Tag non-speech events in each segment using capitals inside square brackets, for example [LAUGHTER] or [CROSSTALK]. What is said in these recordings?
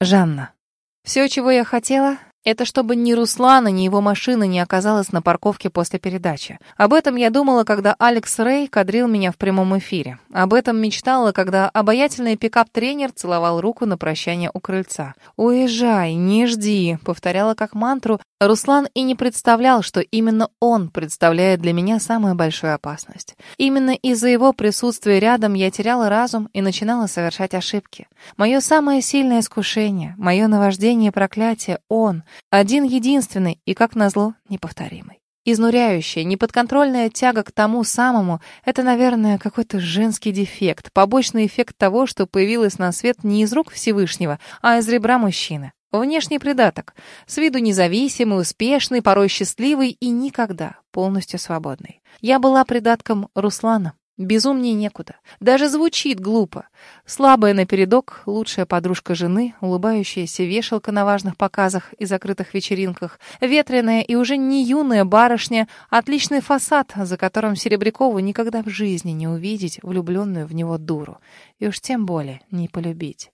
Жанна. Все, чего я хотела, это чтобы ни Руслана, ни его машина не оказалась на парковке после передачи. Об этом я думала, когда Алекс Рэй кадрил меня в прямом эфире. Об этом мечтала, когда обаятельный пикап-тренер целовал руку на прощание у крыльца. «Уезжай, не жди», — повторяла как мантру. Руслан и не представлял, что именно он представляет для меня самую большую опасность. Именно из-за его присутствия рядом я теряла разум и начинала совершать ошибки. Мое самое сильное искушение, мое наваждение и проклятие — он — один единственный и, как назло, неповторимый. Изнуряющая, неподконтрольная тяга к тому самому — это, наверное, какой-то женский дефект, побочный эффект того, что появилось на свет не из рук Всевышнего, а из ребра мужчины. Внешний придаток. С виду независимый, успешный, порой счастливый и никогда полностью свободный. Я была придатком Руслана. Безумнее некуда. Даже звучит глупо. Слабая напередок, лучшая подружка жены, улыбающаяся вешалка на важных показах и закрытых вечеринках, ветреная и уже не юная барышня, отличный фасад, за которым Серебрякову никогда в жизни не увидеть влюбленную в него дуру. И уж тем более не полюбить.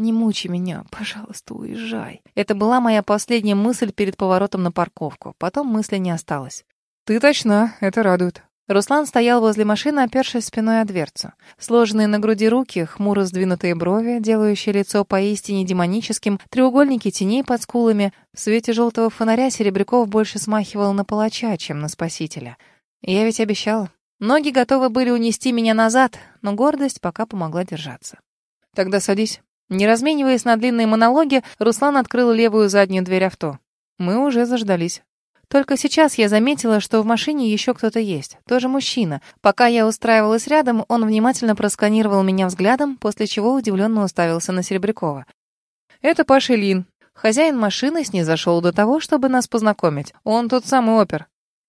«Не мучи меня, пожалуйста, уезжай». Это была моя последняя мысль перед поворотом на парковку. Потом мысли не осталось. «Ты точна, это радует», Руслан стоял возле машины, опершись спиной о дверцу. Сложенные на груди руки, хмуро сдвинутые брови, делающие лицо поистине демоническим, треугольники теней под скулами. В свете желтого фонаря Серебряков больше смахивал на палача, чем на спасителя. Я ведь обещала. Ноги готовы были унести меня назад, но гордость пока помогла держаться. «Тогда садись». Не размениваясь на длинные монологи, Руслан открыл левую заднюю дверь авто. Мы уже заждались. Только сейчас я заметила, что в машине еще кто-то есть, тоже мужчина. Пока я устраивалась рядом, он внимательно просканировал меня взглядом, после чего удивленно уставился на Серебрякова. «Это Паша Ильин». Хозяин машины снизошел до того, чтобы нас познакомить. Он тот самый опер.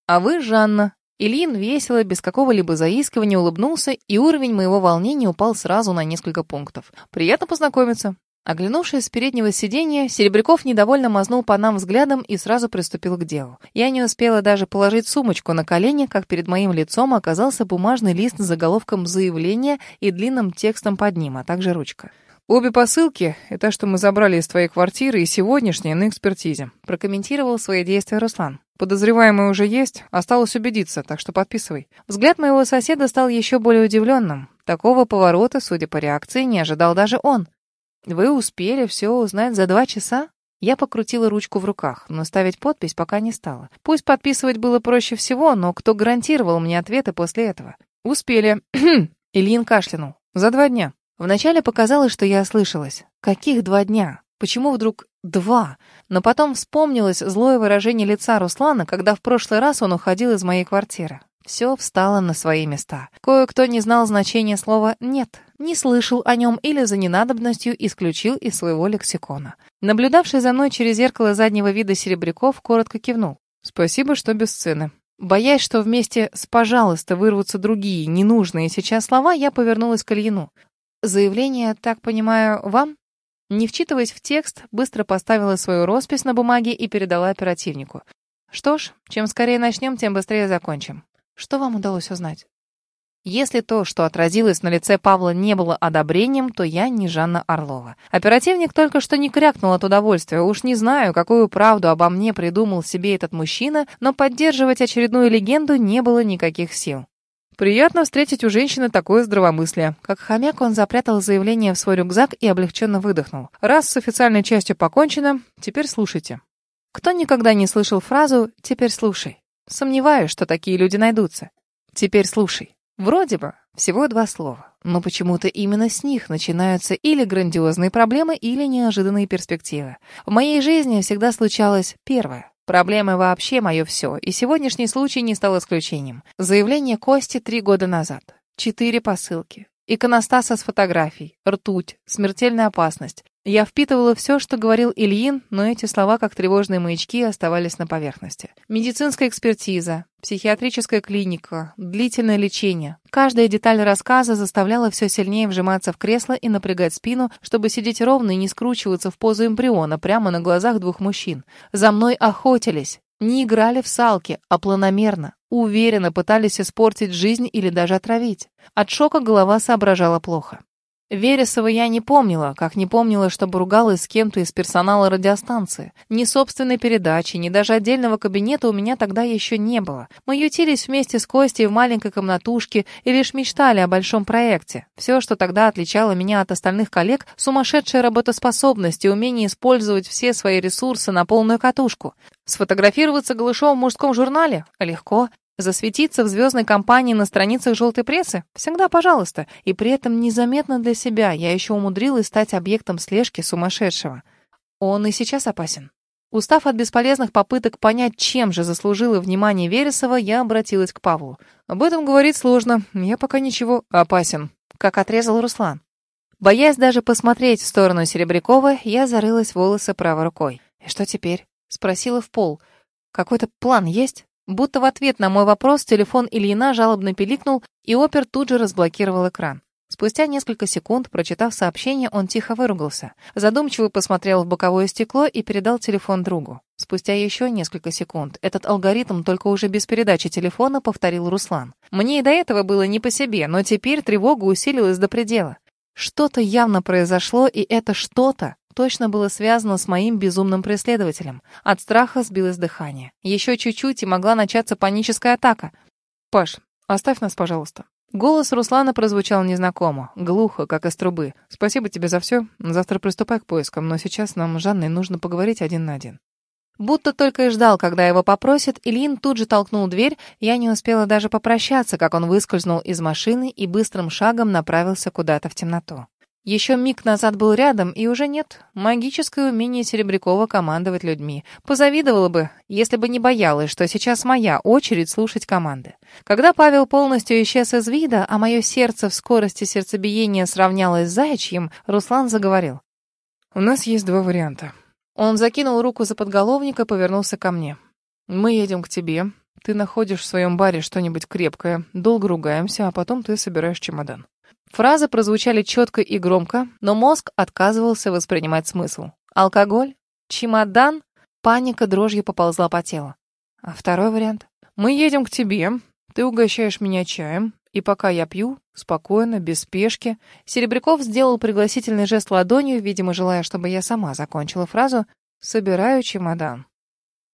«А вы Жанна». Ильин весело, без какого-либо заискивания улыбнулся, и уровень моего волнения упал сразу на несколько пунктов. «Приятно познакомиться. Оглянувшись с переднего сиденья, Серебряков недовольно мазнул по нам взглядом и сразу приступил к делу. Я не успела даже положить сумочку на колени, как перед моим лицом оказался бумажный лист с заголовком заявления и длинным текстом под ним, а также ручка. «Обе посылки — это что мы забрали из твоей квартиры и сегодняшние на экспертизе», — прокомментировал свои действия Руслан. «Подозреваемый уже есть, осталось убедиться, так что подписывай». Взгляд моего соседа стал еще более удивленным. Такого поворота, судя по реакции, не ожидал даже он. Вы успели все узнать за два часа? Я покрутила ручку в руках, но ставить подпись пока не стала. Пусть подписывать было проще всего, но кто гарантировал мне ответы после этого? Успели. [CLEARS THROAT] Ильин кашлянул. За два дня. Вначале показалось, что я ослышалась. Каких два дня? Почему вдруг два? Но потом вспомнилось злое выражение лица Руслана, когда в прошлый раз он уходил из моей квартиры. Все встало на свои места. Кое-кто не знал значения слова «нет», не слышал о нем или за ненадобностью исключил из своего лексикона. Наблюдавший за мной через зеркало заднего вида Серебряков коротко кивнул. «Спасибо, что без сцены». Боясь, что вместе с «пожалуйста» вырвутся другие, ненужные сейчас слова, я повернулась к Ильину. «Заявление, так понимаю, вам?» Не вчитываясь в текст, быстро поставила свою роспись на бумаге и передала оперативнику. «Что ж, чем скорее начнем, тем быстрее закончим». Что вам удалось узнать? Если то, что отразилось на лице Павла, не было одобрением, то я не Жанна Орлова. Оперативник только что не крякнул от удовольствия. Уж не знаю, какую правду обо мне придумал себе этот мужчина, но поддерживать очередную легенду не было никаких сил. Приятно встретить у женщины такое здравомыслие. Как хомяк он запрятал заявление в свой рюкзак и облегченно выдохнул. Раз с официальной частью покончено, теперь слушайте. Кто никогда не слышал фразу «теперь слушай»? Сомневаюсь, что такие люди найдутся. Теперь слушай. Вроде бы всего два слова, но почему-то именно с них начинаются или грандиозные проблемы, или неожиданные перспективы. В моей жизни всегда случалось первое. Проблемы вообще мое все, и сегодняшний случай не стал исключением. Заявление Кости три года назад. Четыре посылки. Иконостаса с фотографий, ртуть, смертельная опасность. Я впитывала все, что говорил Ильин, но эти слова, как тревожные маячки, оставались на поверхности. Медицинская экспертиза, психиатрическая клиника, длительное лечение. Каждая деталь рассказа заставляла все сильнее вжиматься в кресло и напрягать спину, чтобы сидеть ровно и не скручиваться в позу эмбриона прямо на глазах двух мужчин. За мной охотились. Не играли в салки, а планомерно, уверенно пытались испортить жизнь или даже отравить. От шока голова соображала плохо. Вересова я не помнила, как не помнила, чтобы ругалась с кем-то из персонала радиостанции. Ни собственной передачи, ни даже отдельного кабинета у меня тогда еще не было. Мы ютились вместе с Костей в маленькой комнатушке и лишь мечтали о большом проекте. Все, что тогда отличало меня от остальных коллег, сумасшедшая работоспособность и умение использовать все свои ресурсы на полную катушку. Сфотографироваться голышом в мужском журнале? Легко. Засветиться в звездной компании на страницах желтой прессы? Всегда пожалуйста. И при этом незаметно для себя я еще умудрилась стать объектом слежки сумасшедшего. Он и сейчас опасен. Устав от бесполезных попыток понять, чем же заслужила внимание Вересова, я обратилась к Павлу. «Об этом говорить сложно. Я пока ничего опасен», — как отрезал Руслан. Боясь даже посмотреть в сторону Серебрякова, я зарылась в волосы правой рукой. «И что теперь?» — спросила в пол. «Какой-то план есть?» Будто в ответ на мой вопрос телефон Ильина жалобно пиликнул, и опер тут же разблокировал экран. Спустя несколько секунд, прочитав сообщение, он тихо выругался. Задумчиво посмотрел в боковое стекло и передал телефон другу. Спустя еще несколько секунд этот алгоритм только уже без передачи телефона повторил Руслан. Мне и до этого было не по себе, но теперь тревога усилилась до предела. Что-то явно произошло, и это что-то точно было связано с моим безумным преследователем. От страха сбилось дыхание. Еще чуть-чуть, и могла начаться паническая атака. «Паш, оставь нас, пожалуйста». Голос Руслана прозвучал незнакомо, глухо, как из трубы. «Спасибо тебе за все. Завтра приступай к поискам, но сейчас нам с Жанной нужно поговорить один на один». Будто только и ждал, когда его попросят, Ильин тут же толкнул дверь, я не успела даже попрощаться, как он выскользнул из машины и быстрым шагом направился куда-то в темноту. Еще миг назад был рядом, и уже нет. Магическое умение Серебрякова командовать людьми. Позавидовала бы, если бы не боялась, что сейчас моя очередь слушать команды. Когда Павел полностью исчез из вида, а мое сердце в скорости сердцебиения сравнялось с заячьим, Руслан заговорил. «У нас есть два варианта». Он закинул руку за подголовник и повернулся ко мне. «Мы едем к тебе. Ты находишь в своем баре что-нибудь крепкое, долго ругаемся, а потом ты собираешь чемодан. Фразы прозвучали четко и громко, но мозг отказывался воспринимать смысл. Алкоголь? Чемодан? Паника дрожью поползла по телу. А второй вариант? Мы едем к тебе, ты угощаешь меня чаем, и пока я пью, спокойно, без спешки, Серебряков сделал пригласительный жест ладонью, видимо, желая, чтобы я сама закончила фразу «собираю чемодан».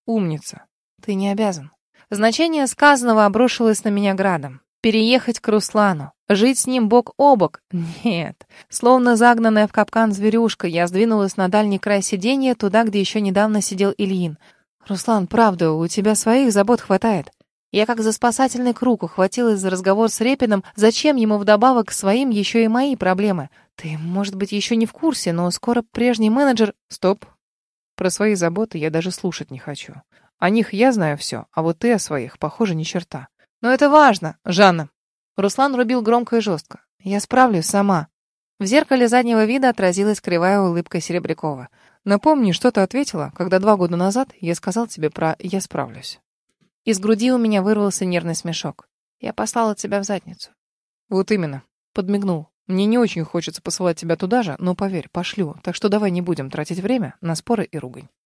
Умница. Ты не обязан. Значение сказанного обрушилось на меня градом. Переехать к Руслану, жить с ним бок о бок? Нет. Словно загнанная в капкан зверюшка, я сдвинулась на дальний край сиденья, туда, где еще недавно сидел Ильин. «Руслан, правда, у тебя своих забот хватает». Я как за спасательный круг ухватилась за разговор с Репиным. Зачем ему вдобавок к своим еще и мои проблемы? Ты, может быть, еще не в курсе, но скоро прежний менеджер... Стоп. Про свои заботы я даже слушать не хочу. О них я знаю все, а вот ты о своих, похоже, ни черта. Но это важно, Жанна. Руслан рубил громко и жестко. Я справлюсь сама. В зеркале заднего вида отразилась кривая улыбка Серебрякова. Напомни, что ты ответила, когда два года назад я сказал тебе про «я справлюсь». Из груди у меня вырвался нервный смешок. Я послала тебя в задницу. Вот именно. Подмигнул. Мне не очень хочется посылать тебя туда же, но поверь, пошлю. Так что давай не будем тратить время на споры и ругань.